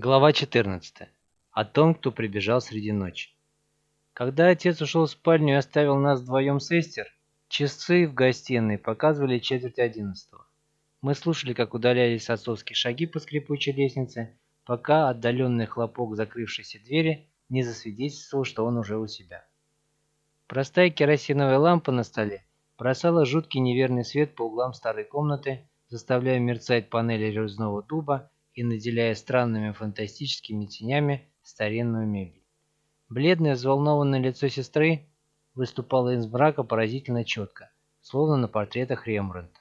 Глава 14. О том, кто прибежал среди ночи. Когда отец ушел в спальню и оставил нас вдвоем с Эстер, часы в гостиной показывали четверть одиннадцатого. Мы слушали, как удалялись отцовские шаги по скрипучей лестнице, пока отдаленный хлопок закрывшейся двери не засвидетельствовал, что он уже у себя. Простая керосиновая лампа на столе бросала жуткий неверный свет по углам старой комнаты, заставляя мерцать панели резного дуба и наделяя странными фантастическими тенями старинную мебель. Бледное взволнованное лицо сестры выступало из мрака поразительно четко, словно на портретах Рембрандта.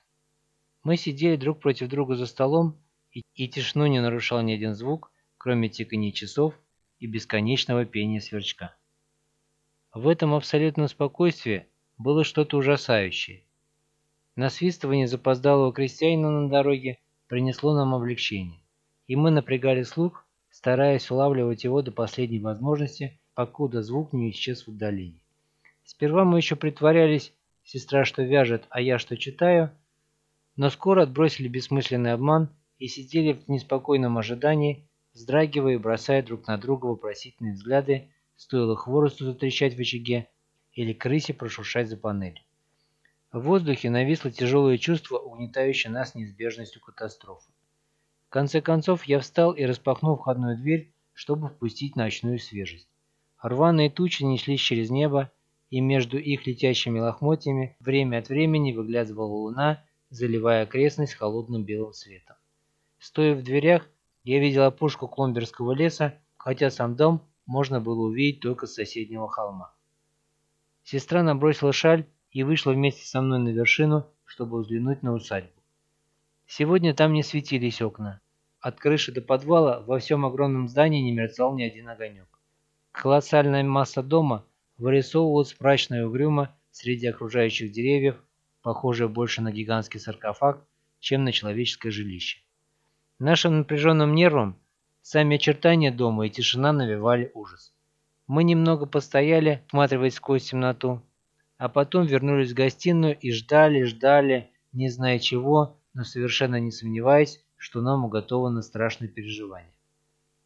Мы сидели друг против друга за столом, и, и тишину не нарушал ни один звук, кроме тикания часов и бесконечного пения сверчка. В этом абсолютном спокойствии было что-то ужасающее. Насвистывание запоздалого крестьянина на дороге принесло нам облегчение и мы напрягали слух, стараясь улавливать его до последней возможности, покуда звук не исчез в отдалении. Сперва мы еще притворялись, сестра что вяжет, а я что читаю, но скоро отбросили бессмысленный обман и сидели в неспокойном ожидании, вздрагивая и бросая друг на друга вопросительные взгляды, стоило хворосту затрещать в очаге или крысе прошуршать за панель. В воздухе нависло тяжелое чувство, угнетающее нас неизбежностью катастрофы. В конце концов я встал и распахнул входную дверь, чтобы впустить ночную свежесть. Рваные тучи неслись через небо, и между их летящими лохмотьями время от времени выглядывала луна, заливая окрестность холодным белым светом. Стоя в дверях, я видел опушку Кломберского леса, хотя сам дом можно было увидеть только с соседнего холма. Сестра набросила шаль и вышла вместе со мной на вершину, чтобы взглянуть на усадьбу. Сегодня там не светились окна. От крыши до подвала во всем огромном здании не мерцал ни один огонек. Колоссальная масса дома вырисовывалась мрачно и угрюмо среди окружающих деревьев, похожая больше на гигантский саркофаг, чем на человеческое жилище. Нашим напряженным нервам сами очертания дома и тишина навевали ужас. Мы немного постояли, всматриваясь сквозь темноту, а потом вернулись в гостиную и ждали, ждали, не зная чего, но совершенно не сомневаясь, что нам уготовано страшное переживание.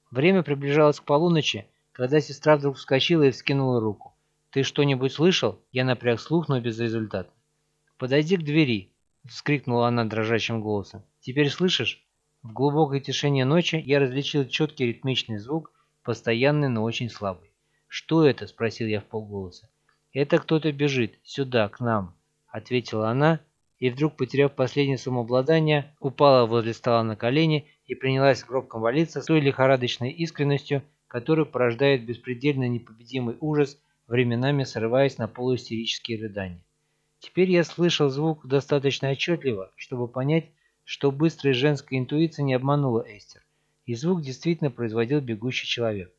Время приближалось к полуночи, когда сестра вдруг вскочила и вскинула руку. «Ты что-нибудь слышал?» Я напряг слух, но безрезультатно. «Подойди к двери!» — вскрикнула она дрожащим голосом. «Теперь слышишь?» В глубокой тишине ночи я различил четкий ритмичный звук, постоянный, но очень слабый. «Что это?» — спросил я в полголоса. «Это кто-то бежит. Сюда, к нам», — ответила она, и вдруг, потеряв последнее самообладание, упала возле стола на колени и принялась гробко молиться с той лихорадочной искренностью, которую порождает беспредельно непобедимый ужас, временами срываясь на полуистерические рыдания. Теперь я слышал звук достаточно отчетливо, чтобы понять, что быстрая женская интуиция не обманула Эстер, и звук действительно производил бегущий человек.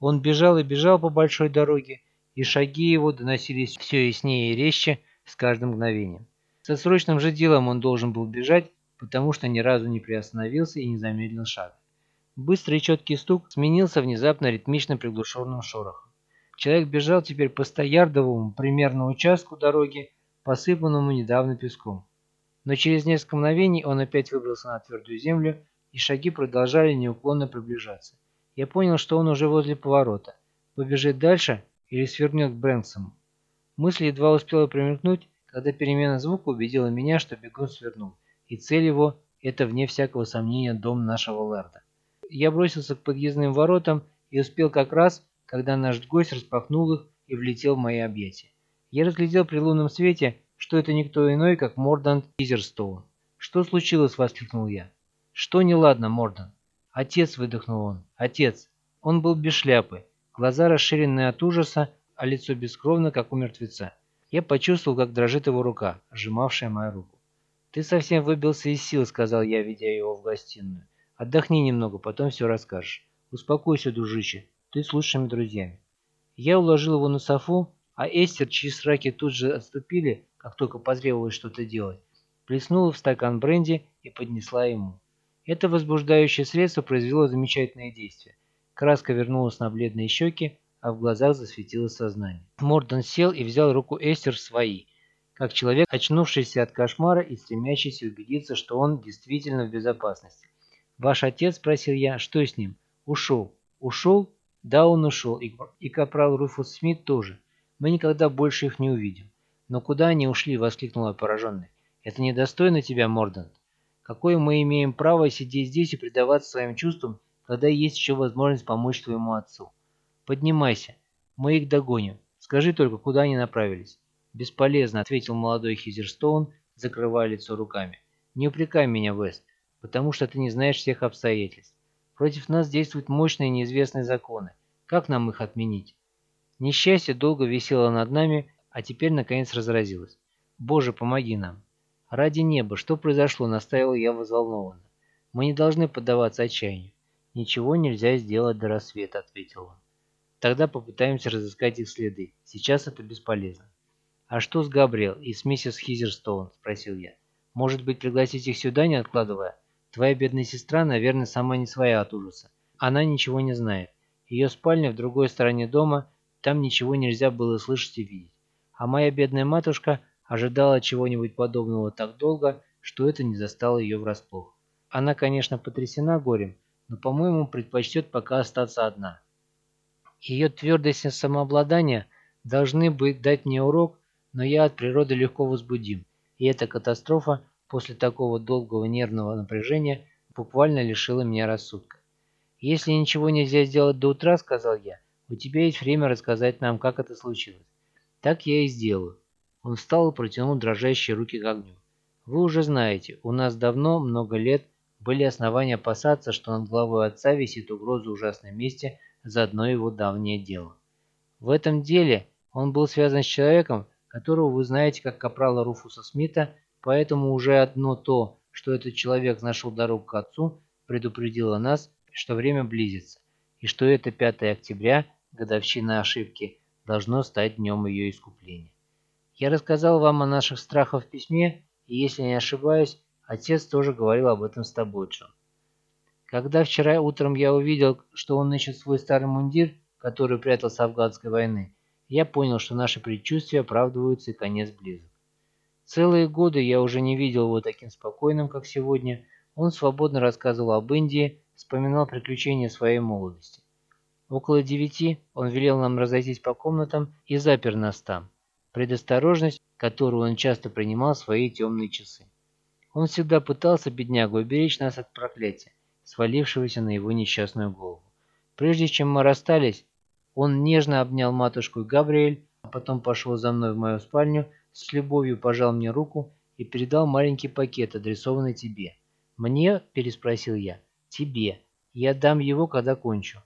Он бежал и бежал по большой дороге, и шаги его доносились все яснее и резче с каждым мгновением. Со срочным же делом он должен был бежать, потому что ни разу не приостановился и не замедлил шаг. Быстрый четкий стук сменился внезапно ритмично приглушенным шорохом. Человек бежал теперь по стоярдовому примерно участку дороги, посыпанному недавно песком. Но через несколько мгновений он опять выбрался на твердую землю, и шаги продолжали неуклонно приближаться. Я понял, что он уже возле поворота. Побежит дальше или свернет к Брэнксому. Мысль едва успела промелькнуть, когда перемена звука убедила меня, что бегун свернул, и цель его – это, вне всякого сомнения, дом нашего Лерда. Я бросился к подъездным воротам и успел как раз, когда наш гость распахнул их и влетел в мои объятия. Я разглядел при лунном свете, что это никто иной, как Мордант Изерстоун. «Что случилось?» – воскликнул я. «Что неладно, Мордан?» «Отец!» – выдохнул он. «Отец!» Он был без шляпы, глаза расширенные от ужаса, а лицо бескровно, как у мертвеца. Я почувствовал, как дрожит его рука, сжимавшая мою руку. «Ты совсем выбился из сил», — сказал я, ведя его в гостиную. «Отдохни немного, потом все расскажешь. Успокойся, дружище, ты с лучшими друзьями». Я уложил его на софу, а Эстер, чьи сраки тут же отступили, как только потребовалось что-то делать, плеснула в стакан бренди и поднесла ему. Это возбуждающее средство произвело замечательное действие. Краска вернулась на бледные щеки, а в глазах засветилось сознание. Морден сел и взял руку Эстер в свои, как человек, очнувшийся от кошмара и стремящийся убедиться, что он действительно в безопасности. «Ваш отец?» – спросил я. «Что с ним? Ушел. Ушел? Да, он ушел. И, и капрал Руфус Смит тоже. Мы никогда больше их не увидим. Но куда они ушли? Воскликнула пораженный. Это недостойно тебя, Мордант. Какое мы имеем право сидеть здесь и предаваться своим чувствам, когда есть еще возможность помочь твоему отцу? Поднимайся. Мы их догоним. Скажи только, куда они направились. «Бесполезно», — ответил молодой Хизерстоун, закрывая лицо руками. «Не упрекай меня, Вест, потому что ты не знаешь всех обстоятельств. Против нас действуют мощные неизвестные законы. Как нам их отменить?» Несчастье долго висело над нами, а теперь наконец разразилось. «Боже, помоги нам!» «Ради неба, что произошло?» — настаивал я взволнованно. «Мы не должны поддаваться отчаянию. Ничего нельзя сделать до рассвета», — ответил он. «Тогда попытаемся разыскать их следы. Сейчас это бесполезно». «А что с Габриэл и с миссис Хизерстоун?» – спросил я. «Может быть, пригласить их сюда, не откладывая? Твоя бедная сестра, наверное, сама не своя от ужаса. Она ничего не знает. Ее спальня в другой стороне дома, там ничего нельзя было слышать и видеть. А моя бедная матушка ожидала чего-нибудь подобного так долго, что это не застало ее врасплох. Она, конечно, потрясена горем, но, по-моему, предпочтет пока остаться одна. Ее твердость и самообладание должны быть дать мне урок, но я от природы легко возбудим, и эта катастрофа после такого долгого нервного напряжения буквально лишила меня рассудка. «Если ничего нельзя сделать до утра, — сказал я, — у тебя есть время рассказать нам, как это случилось». «Так я и сделаю». Он встал и протянул дрожащие руки к огню. «Вы уже знаете, у нас давно, много лет, были основания опасаться, что над головой отца висит угроза ужасной мести за одно его давнее дело. В этом деле он был связан с человеком, которого вы знаете как капрала Руфуса Смита, поэтому уже одно то, что этот человек нашел дорогу к отцу, предупредило нас, что время близится, и что это 5 октября, годовщина ошибки, должно стать днем ее искупления. Я рассказал вам о наших страхах в письме, и если не ошибаюсь, отец тоже говорил об этом с тобой, Джон. Когда вчера утром я увидел, что он ищет свой старый мундир, который прятал с афганской войны, я понял, что наши предчувствия оправдываются и конец близок. Целые годы я уже не видел его таким спокойным, как сегодня. Он свободно рассказывал об Индии, вспоминал приключения своей молодости. Около девяти он велел нам разойтись по комнатам и запер нас там. Предосторожность, которую он часто принимал в свои темные часы. Он всегда пытался, беднягу, уберечь нас от проклятия, свалившегося на его несчастную голову. Прежде чем мы расстались, он нежно обнял матушку Габриэль, а потом пошел за мной в мою спальню, с любовью пожал мне руку и передал маленький пакет, адресованный тебе. «Мне?» – переспросил я. «Тебе. Я дам его, когда кончу».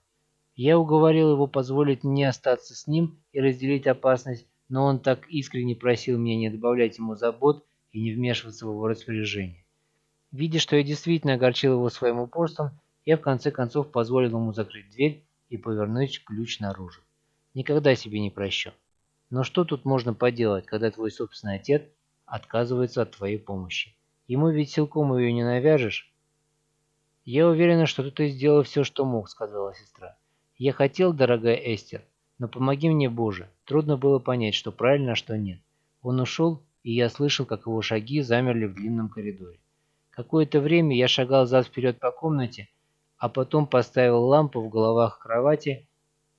Я уговорил его позволить мне остаться с ним и разделить опасность, но он так искренне просил меня не добавлять ему забот и не вмешиваться в его распоряжение. Видя, что я действительно огорчил его своим упорством, я в конце концов позволил ему закрыть дверь и повернуть ключ наружу. Никогда себе не прощу. Но что тут можно поделать, когда твой собственный отец отказывается от твоей помощи? Ему ведь силком ее не навяжешь. Я уверена, что ты сделал все, что мог, сказала сестра. Я хотел, дорогая Эстер, но помоги мне, Боже. Трудно было понять, что правильно, а что нет. Он ушел, и я слышал, как его шаги замерли в длинном коридоре. Какое-то время я шагал зад-вперед по комнате, а потом поставил лампу в головах кровати,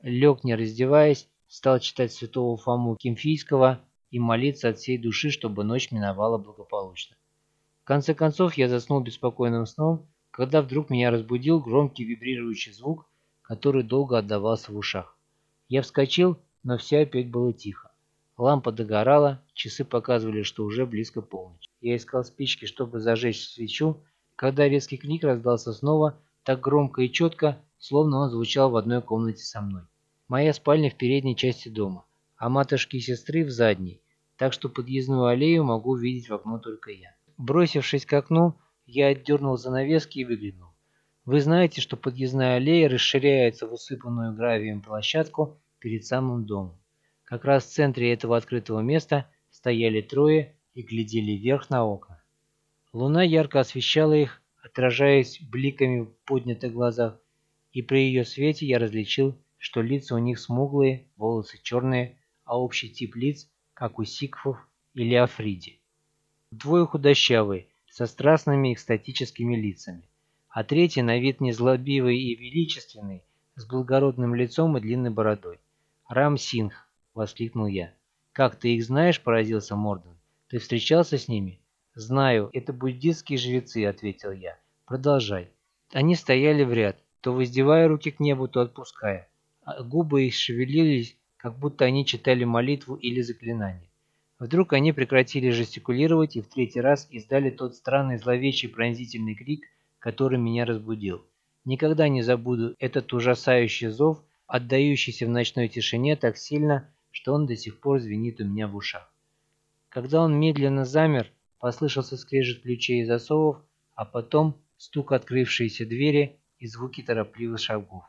лег не раздеваясь, стал читать святого Фому Кимфийского и молиться от всей души, чтобы ночь миновала благополучно. В конце концов я заснул беспокойным сном, когда вдруг меня разбудил громкий вибрирующий звук, который долго отдавался в ушах. Я вскочил, но все опять было тихо. Лампа догорала, часы показывали, что уже близко полночь. Я искал спички, чтобы зажечь свечу, когда резкий крик раздался снова, так громко и четко, словно он звучал в одной комнате со мной. Моя спальня в передней части дома, а матушки и сестры в задней, так что подъездную аллею могу видеть в окно только я. Бросившись к окну, я отдернул занавески и выглянул. Вы знаете, что подъездная аллея расширяется в усыпанную гравием площадку перед самым домом. Как раз в центре этого открытого места стояли трое и глядели вверх на окна. Луна ярко освещала их, отражаясь бликами в поднятых глазах, и при ее свете я различил, что лица у них смуглые, волосы черные, а общий тип лиц, как у сикхов или африди. Двое худощавые, со страстными экстатическими лицами. а третий на вид незлобивый и величественный, с благородным лицом и длинной бородой. «Рам Сингх!» — воскликнул я. «Как, ты их знаешь?» — поразился Морден. «Ты встречался с ними?» «Знаю, это буддистские жрецы», — ответил я. «Продолжай». Они стояли в ряд, то воздевая руки к небу, то отпуская. А губы их шевелились, как будто они читали молитву или заклинание. Вдруг они прекратили жестикулировать и в третий раз издали тот странный зловещий пронзительный крик, который меня разбудил. Никогда не забуду этот ужасающий зов, отдающийся в ночной тишине так сильно, что он до сих пор звенит у меня в ушах. Когда он медленно замер, послышался скрежет ключей и засовов, а потом стук открывшейся двери и звуки торопливых шагов.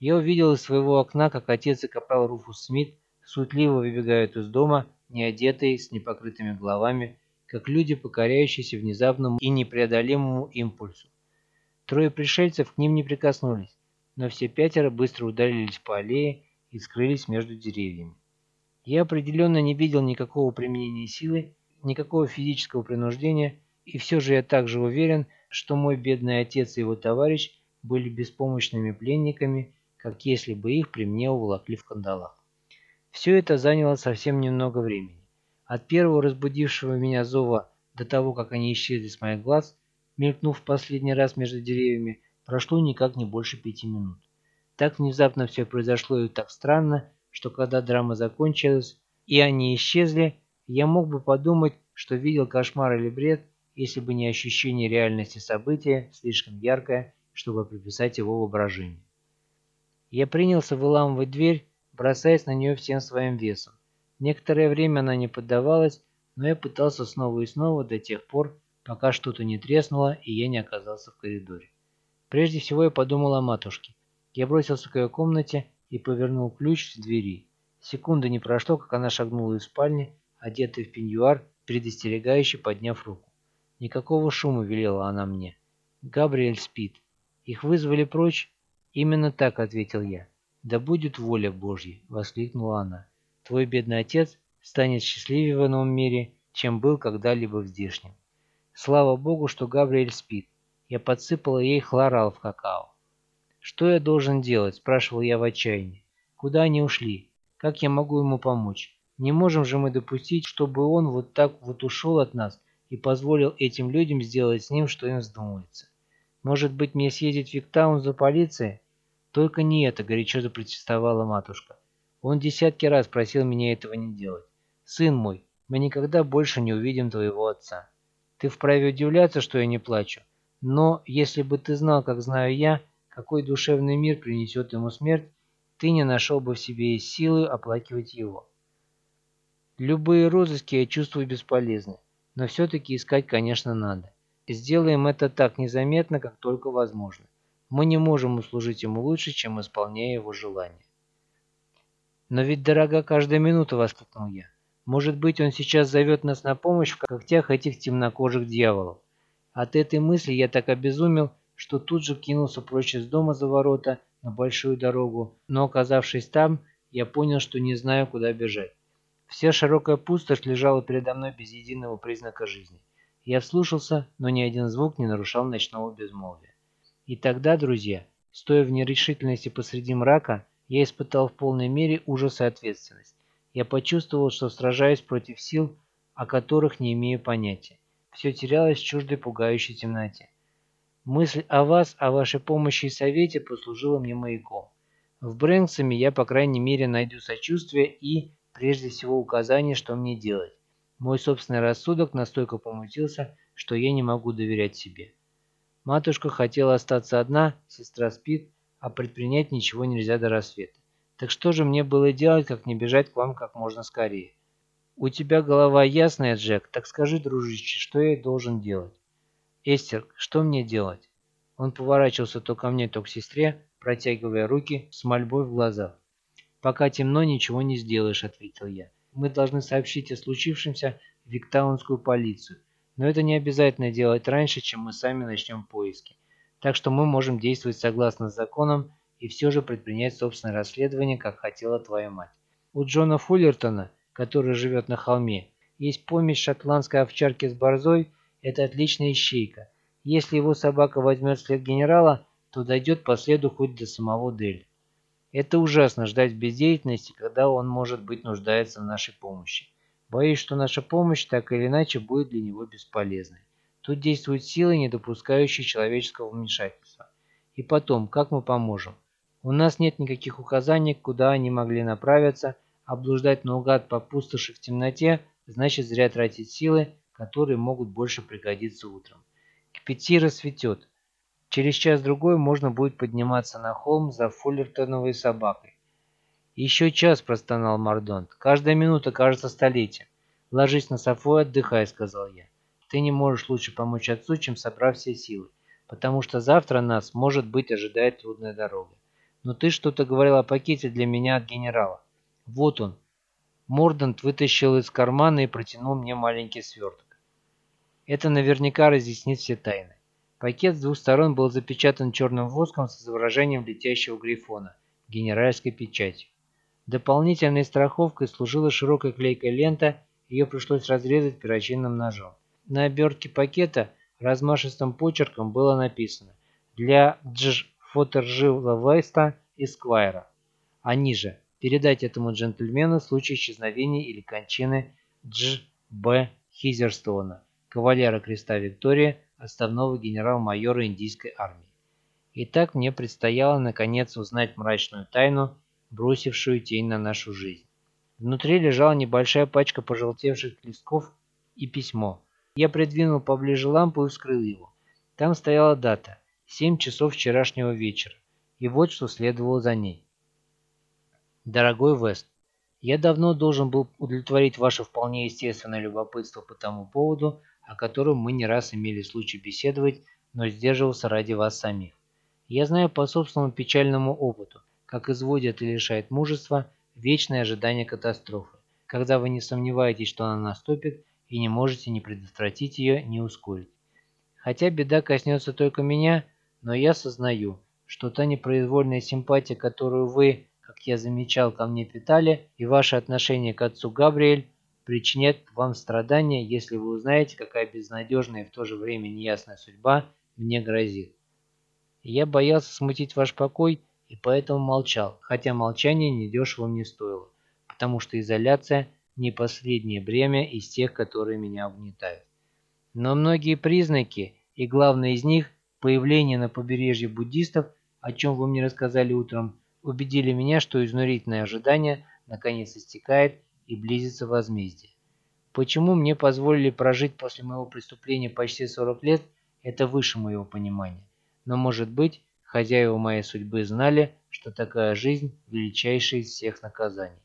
Я увидел из своего окна, как отец и капрал Руфус Смит суетливо выбегают из дома, не одетые, с непокрытыми головами, как люди, покоряющиеся внезапному и непреодолимому импульсу. Трое пришельцев к ним не прикоснулись, но все пятеро быстро удалились по аллее и скрылись между деревьями. Я определенно не видел никакого применения силы, никакого физического принуждения, и все же я также уверен, что мой бедный отец и его товарищ были беспомощными пленниками, как если бы их при мне уволокли в кандалах. Все это заняло совсем немного времени. От первого разбудившего меня зова до того, как они исчезли с моих глаз, мелькнув последний раз между деревьями, прошло никак не больше пяти минут. Так внезапно все произошло и так странно, что когда драма закончилась и они исчезли, я мог бы подумать, что видел кошмар или бред, если бы не ощущение реальности события, слишком яркое, чтобы приписать его воображению. Я принялся выламывать дверь, бросаясь на нее всем своим весом. Некоторое время она не поддавалась, но я пытался снова и снова до тех пор, пока что-то не треснуло и я не оказался в коридоре. Прежде всего я подумал о матушке. Я бросился к ее комнате и повернул ключ в двери. Секунды не прошло, как она шагнула из спальни, одетая в пеньюар, предостерегающе подняв руку. Никакого шума велела она мне. Габриэль спит. Их вызвали прочь? Именно так, ответил я. «Да будет воля Божья!» — воскликнула она. «Твой бедный отец станет счастливее в ином мире, чем был когда-либо в здешнем. Слава Богу, что Габриэль спит. Я подсыпала ей хлорал в какао. «Что я должен делать?» – спрашивал я в отчаянии. «Куда они ушли? Как я могу ему помочь? Не можем же мы допустить, чтобы он вот так вот ушел от нас и позволил этим людям сделать с ним, что им вздумается. Может быть, мне съездить в Виктаун за полицией? «Только не это», — горячо запротестовала матушка. «Он десятки раз просил меня этого не делать. Сын мой, мы никогда больше не увидим твоего отца. Ты вправе удивляться, что я не плачу. Но если бы ты знал, как знаю я, какой душевный мир принесет ему смерть, ты не нашел бы в себе силы оплакивать его. Любые розыски я чувствую бесполезны, но все-таки искать, конечно, надо. Сделаем это так незаметно, как только возможно. Мы не можем услужить ему лучше, чем исполняя его желания. «Но ведь дорога каждая минута!» — воскликнул я. «Может быть, он сейчас зовет нас на помощь в когтях этих темнокожих дьяволов?» От этой мысли я так обезумел, что тут же кинулся прочь из дома за ворота на большую дорогу, но оказавшись там, я понял, что не знаю, куда бежать. Вся широкая пустошь лежала передо мной без единого признака жизни. Я вслушался, но ни один звук не нарушал ночного безмолвия. И тогда, друзья, стоя в нерешительности посреди мрака, я испытал в полной мере ужас и ответственность. Я почувствовал, что сражаюсь против сил, о которых не имею понятия. Все терялось в чуждой пугающей темноте. Мысль о вас, о вашей помощи и совете послужила мне маяком. В Брэнксоме я, по крайней мере, найду сочувствие и, прежде всего, указание, что мне делать. Мой собственный рассудок настолько помутился, что я не могу доверять себе. Матушка хотела остаться одна, сестра спит, а предпринять ничего нельзя до рассвета. Так что же мне было делать, как не бежать к вам как можно скорее? У тебя голова ясная, Джек, так скажи, дружище, что я должен делать? Эстер, что мне делать? Он поворачивался то ко мне, то к сестре, протягивая руки с мольбой в глазах. «Пока темно, ничего не сделаешь», — ответил я. «Мы должны сообщить о случившемся в Виктаунскую полицию. Но это не обязательно делать раньше, чем мы сами начнем поиски. Так что мы можем действовать согласно законам и все же предпринять собственное расследование, как хотела твоя мать. У Джона Фуллертона, который живет на холме, есть помесь шотландской овчарки с борзой, это отличная ищейка. Если его собака возьмет след генерала, то дойдет по следу хоть до самого Дель. Это ужасно ждать бездеятельности, когда он, может быть, нуждается в нашей помощи. Боюсь, что наша помощь так или иначе будет для него бесполезной. Тут действуют силы, не допускающие человеческого вмешательства. И потом, как мы поможем? У нас нет никаких указаний, куда они могли направиться, облуждать наугад по пустоши в темноте, значит зря тратить силы, которые могут больше пригодиться утром. К пяти рассветет. Через час-другой можно будет подниматься на холм за Фуллертоновой собакой. «Еще час», – простонал Мардонт. «Каждая минута кажется столетием. Ложись на софу и отдыхай», – сказал я. «Ты не можешь лучше помочь отцу, чем собрав все силы, потому что завтра нас, может быть, ожидает трудная дорога. Но ты что-то говорил о пакете для меня от генерала. Вот он. Мордант вытащил из кармана и протянул мне маленький сверток. Это наверняка разъяснит все тайны. Пакет с двух сторон был запечатан черным воском с изображением летящего грифона, генеральской печатью. Дополнительной страховкой служила широкая клейкая лента, ее пришлось разрезать перочинным ножом. На обертке пакета размашистым почерком было написано «Для Дж. Фотержила Веста Эсквайра». А ниже «Передать этому джентльмену в случае исчезновения или кончины Дж. Б. Хизерстона, кавалера креста Виктория, отставного генерал-майора индийской армии». Итак, мне предстояло наконец узнать мрачную тайну, бросившую тень на нашу жизнь. Внутри лежала небольшая пачка пожелтевших листков и письмо. Я придвинул поближе лампу и вскрыл его. Там стояла дата. 7 часов вчерашнего вечера. И вот что следовало за ней. Дорогой Вест, я давно должен был удовлетворить ваше вполне естественное любопытство по тому поводу, о котором мы не раз имели случай беседовать, но сдерживался ради вас самих. Я знаю по собственному печальному опыту, как изводит и лишает мужества вечное ожидание катастрофы, когда вы не сомневаетесь, что она наступит, и не можете ни предотвратить ее, ни ускорить. Хотя беда коснется только меня, но я сознаю, что та непроизвольная симпатия, которую вы, как я замечал, ко мне питали, и ваше отношение к отцу Габриэль, причинят вам страдания, если вы узнаете, какая безнадежная и в то же время неясная судьба мне грозит. Я боялся смутить ваш покой и поэтому молчал, хотя молчание недешево мне стоило, потому что изоляция – не последнее бремя из тех, которые меня угнетают. Но многие признаки, и главное из них Появление на побережье буддистов, о чем вы мне рассказали утром, убедили меня, что изнурительное ожидание наконец истекает и близится возмездие. Почему мне позволили прожить после моего преступления почти 40 лет, это выше моего понимания. Но, может быть, хозяева моей судьбы знали, что такая жизнь – величайшая из всех наказаний.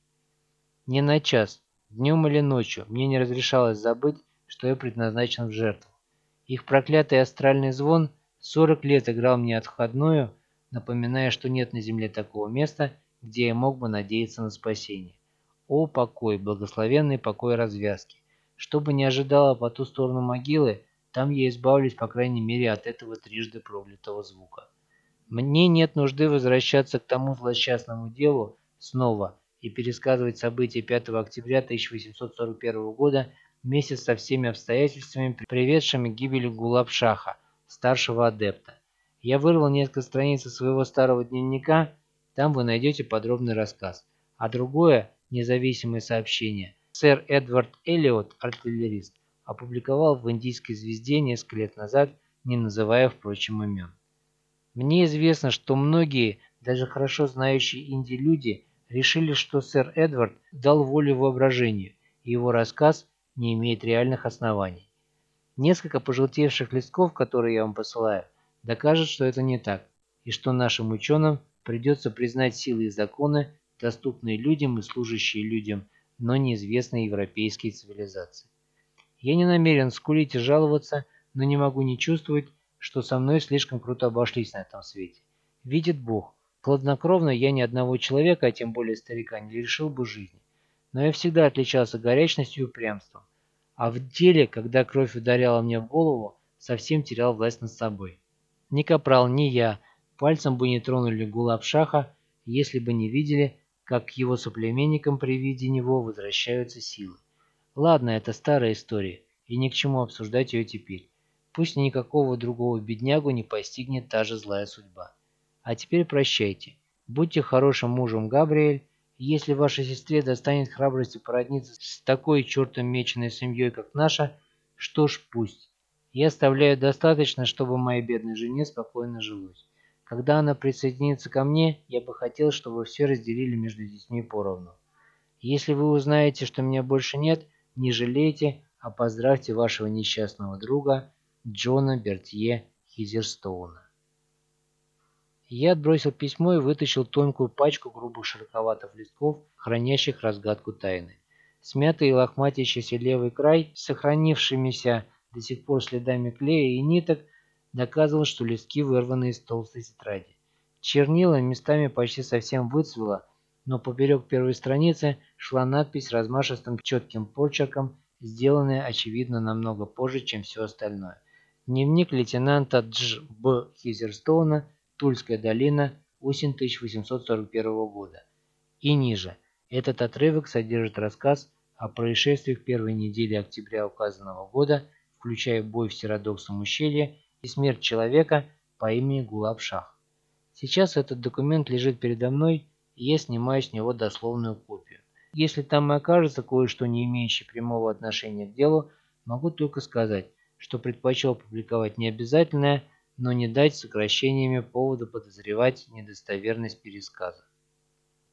Не на час, днем или ночью, мне не разрешалось забыть, что я предназначен в жертву. Их проклятый астральный звон Сорок лет играл мне отходную, напоминая, что нет на земле такого места, где я мог бы надеяться на спасение. О, покой, благословенный покой развязки. Что бы ни ожидало по ту сторону могилы, там я избавлюсь, по крайней мере, от этого трижды проклятого звука. Мне нет нужды возвращаться к тому злосчастному делу снова и пересказывать события 5 октября 1841 года вместе со всеми обстоятельствами, приведшими к гибели Гулабшаха, старшего адепта. Я вырвал несколько страниц из своего старого дневника, там вы найдете подробный рассказ. А другое, независимое сообщение, сэр Эдвард Эллиот, артиллерист, опубликовал в «Индийской звезде» несколько лет назад, не называя, впрочем, имен. Мне известно, что многие, даже хорошо знающие Инди люди, решили, что сэр Эдвард дал волю воображению, и его рассказ не имеет реальных оснований. Несколько пожелтевших листков, которые я вам посылаю, докажут, что это не так, и что нашим ученым придется признать силы и законы, доступные людям и служащие людям, но неизвестной европейской цивилизации. Я не намерен скулить и жаловаться, но не могу не чувствовать, что со мной слишком круто обошлись на этом свете. Видит Бог, хладнокровно я ни одного человека, а тем более старика, не лишил бы жизни. Но я всегда отличался горячностью и упрямством а в деле, когда кровь ударяла мне в голову, совсем терял власть над собой. Ни Капрал, ни я пальцем бы не тронули Гулабшаха, если бы не видели, как к его соплеменникам при виде него возвращаются силы. Ладно, это старая история, и ни к чему обсуждать ее теперь. Пусть никакого другого беднягу не постигнет та же злая судьба. А теперь прощайте. Будьте хорошим мужем, Габриэль, и если вашей сестре достанет храбрости породниться с такой чертом меченой семьей, как наша, что ж, пусть. Я оставляю достаточно, чтобы моей бедной жене спокойно жилось. Когда она присоединится ко мне, я бы хотел, чтобы все разделили между детьми поровну. Если вы узнаете, что меня больше нет, не жалейте, а поздравьте вашего несчастного друга Джона Бертье Хизерстоуна. Я отбросил письмо и вытащил тонкую пачку грубых широковатых листков, хранящих разгадку тайны. Смятый и лохматящийся левый край, сохранившимися до сих пор следами клея и ниток, доказывал, что листки вырваны из толстой тетради. Чернила местами почти совсем выцвело, но поперек первой страницы шла надпись размашистым четким почерком, сделанная, очевидно, намного позже, чем все остальное. Дневник лейтенанта Дж. Б. Хизерстоуна, Тульская долина, осень 1841 года. И ниже. Этот отрывок содержит рассказ о происшествиях первой недели октября указанного года, включая бой в Серодоксом ущелье и смерть человека по имени Гулабшах. Сейчас этот документ лежит передо мной, и я снимаю с него дословную копию. Если там и окажется кое-что, не имеющее прямого отношения к делу, могу только сказать, что предпочел публиковать необязательное, но не дать сокращениями повода подозревать недостоверность пересказа.